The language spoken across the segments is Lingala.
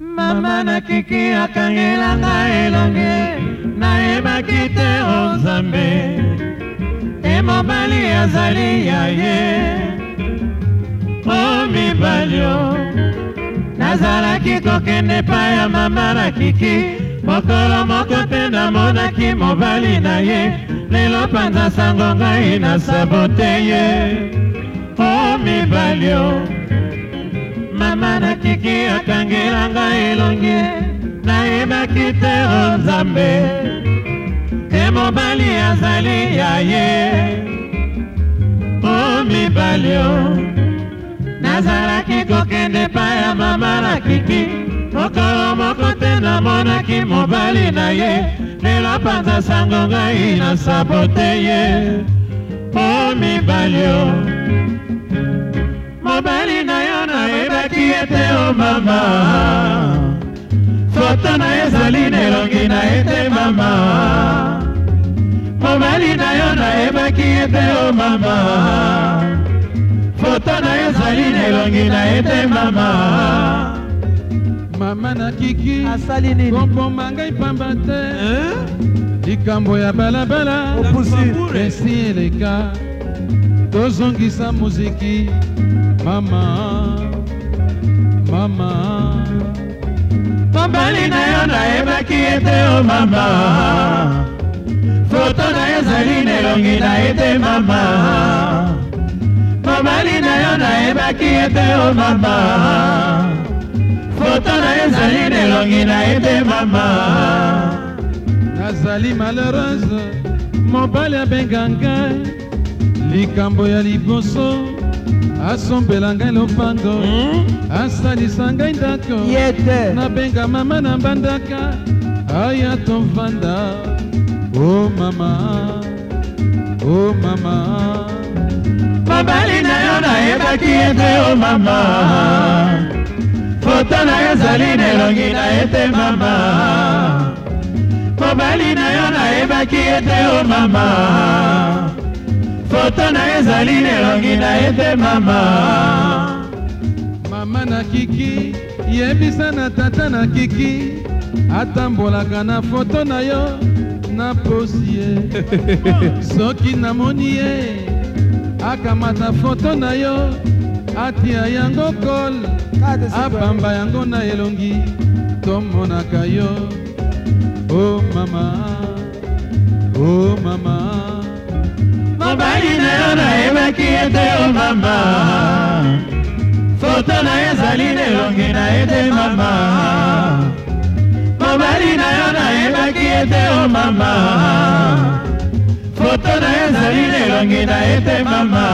mama nakiki akangelanga elonge nayebaki te o oh nzambe te mobali azali ya ye o oh, mibalio nazalaki kokende epai ya mama nakiki mokolo moko te namonaki mobali na ye lelo panza sango ngai na sabote ye o oh, mibalio motema natiki akangelanga elongi nayebaki te o oh nzambe te mobali azali ya ye o mibali o nazalaki kokende pa ya mama na kiki mokolo moko te namonaki mobali na ye lelo panza sango ngai na sabote ye o mibali o mobali na yo na mama foto na yo ezali na elongi na ye te mama mobali na yo nayebaki ye te o mama foto na yo ezali na elongi na ye te mama mama nakiki asali nini kompoma ngai pamba te likambo ya balabala esi eleka tozongisa moziki mama mama mobali na yo nayebaki ete o mama foto na yo ezali na elongi na ye te mama mobali na yo nayebaki ete o mama foto na yo ezali na elongi na ye te mama nazali malheureuse mobali abenganga likambo ya liboso asombela ngai lopango hmm? asalisa ngai ndako nabenga mama na mbandaka aya tovanda o oh mama o oh mama mobali na yo nayebaki ete o oh mama foto na yo ezali na elongi na ete mama mobali na yo nayebaki ete o mama foto na ye ezali nelongi na ye te mama mama na kiki yebisa na tata na kiki atambolaka na foto na yo na posi ye soki namoni ye akamata foto na yo atia yango kol abamba yango na elongi tomonaka yo o oh mama o oh mama mobali na yo nayebaki ete yo mama foto na ye ezali na elongi na ye te mama mobali na yo nayebaki ete yo mama foto na ye ezali na elongi na ye te mama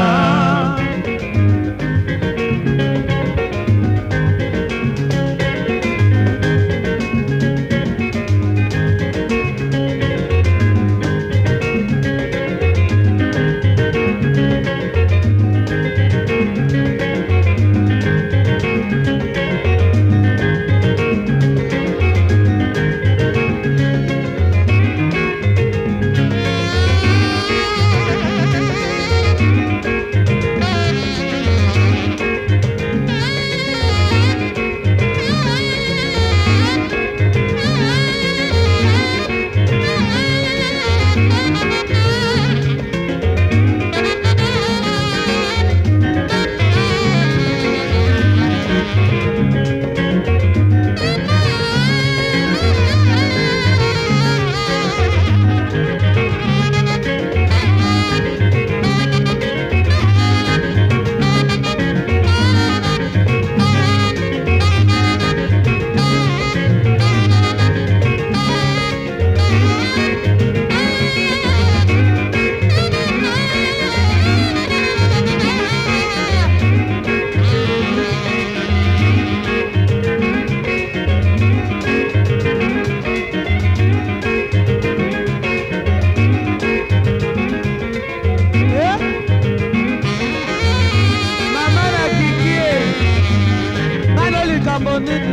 on the